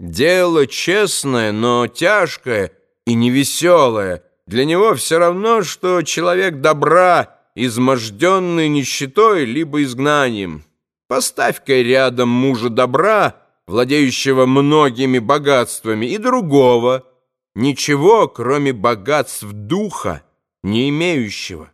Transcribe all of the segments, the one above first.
Дело честное, но тяжкое и невеселое. Для него все равно, что человек добра, изможденный нищетой либо изгнанием. Поставь-ка рядом мужа добра, владеющего многими богатствами, и другого, ничего, кроме богатств духа, не имеющего.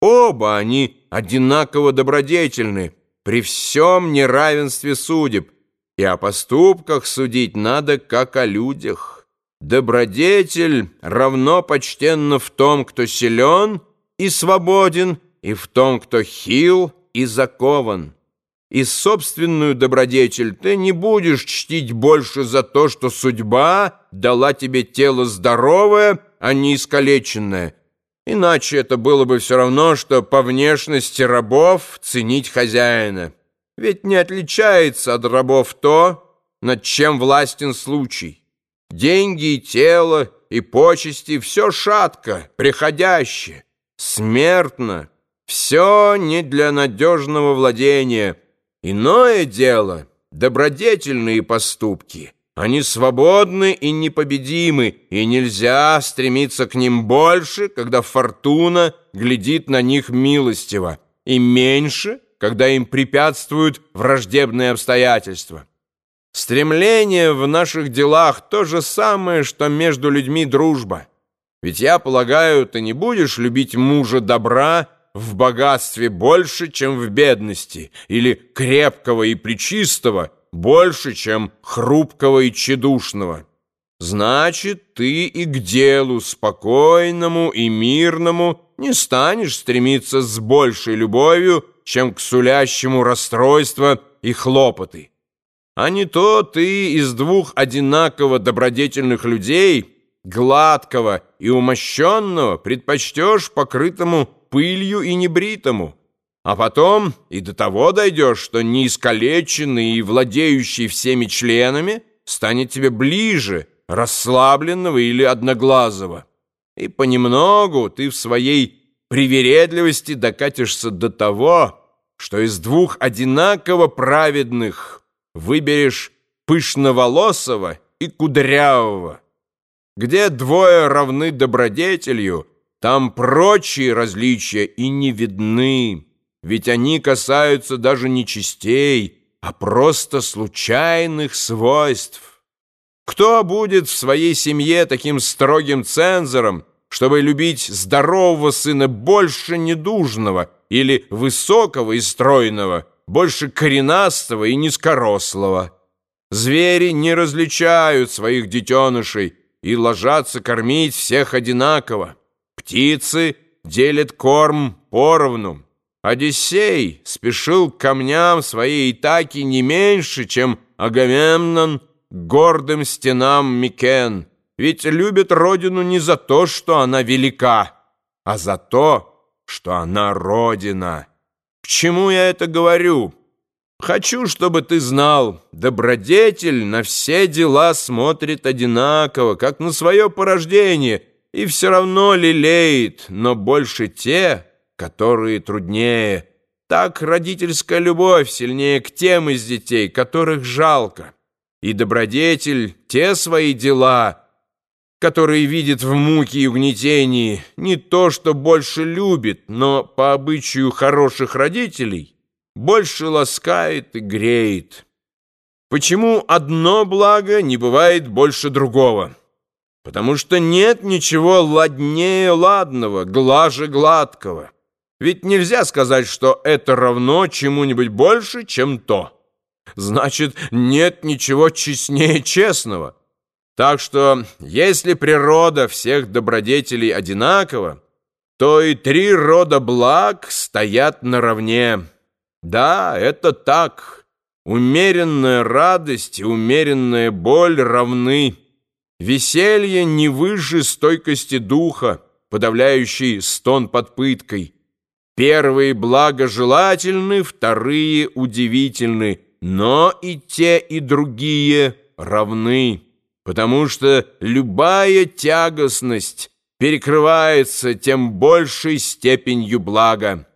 Оба они одинаково добродетельны при всем неравенстве судеб, и о поступках судить надо, как о людях. Добродетель равно почтенно в том, кто силен и свободен, и в том, кто хил и закован. И собственную добродетель ты не будешь чтить больше за то, что судьба дала тебе тело здоровое, а не искалеченное. Иначе это было бы все равно, что по внешности рабов ценить хозяина. Ведь не отличается от рабов то, над чем властен случай. Деньги и тело, и почести — все шатко, приходяще, смертно, все не для надежного владения. Иное дело — добродетельные поступки. Они свободны и непобедимы, и нельзя стремиться к ним больше, когда фортуна глядит на них милостиво, и меньше — когда им препятствуют враждебные обстоятельства. Стремление в наших делах то же самое, что между людьми дружба. Ведь я полагаю, ты не будешь любить мужа добра в богатстве больше, чем в бедности, или крепкого и причистого больше, чем хрупкого и тщедушного. Значит, ты и к делу спокойному и мирному не станешь стремиться с большей любовью, чем к сулящему расстройства и хлопоты. А не то ты из двух одинаково добродетельных людей, гладкого и умощенного, предпочтешь покрытому пылью и небритому, а потом и до того дойдешь, что неискалеченный и владеющий всеми членами станет тебе ближе расслабленного или одноглазого. И понемногу ты в своей привередливости докатишься до того, что из двух одинаково праведных выберешь пышноволосого и кудрявого. Где двое равны добродетелью, там прочие различия и не видны, ведь они касаются даже не частей, а просто случайных свойств. Кто будет в своей семье таким строгим цензором, чтобы любить здорового сына больше недужного – или высокого и стройного, больше коренастого и низкорослого. Звери не различают своих детенышей и ложатся кормить всех одинаково. Птицы делят корм поровну. Одиссей спешил к камням своей Итаки не меньше, чем Агамемнон к гордым стенам Микен, ведь любит родину не за то, что она велика, а за то, что она родина. К чему я это говорю? Хочу, чтобы ты знал, добродетель на все дела смотрит одинаково, как на свое порождение, и все равно лелеет, но больше те, которые труднее. Так родительская любовь сильнее к тем из детей, которых жалко. И добродетель те свои дела — который видит в муке и угнетении не то, что больше любит, но по обычаю хороших родителей больше ласкает и греет. Почему одно благо не бывает больше другого? Потому что нет ничего ладнее ладного, глаже гладкого. Ведь нельзя сказать, что это равно чему-нибудь больше, чем то. Значит, нет ничего честнее честного. Так что, если природа всех добродетелей одинакова, то и три рода благ стоят наравне. Да, это так. Умеренная радость и умеренная боль равны. Веселье не выше стойкости духа, подавляющий стон под пыткой. Первые благожелательны, вторые удивительны, но и те, и другие равны потому что любая тягостность перекрывается тем большей степенью блага.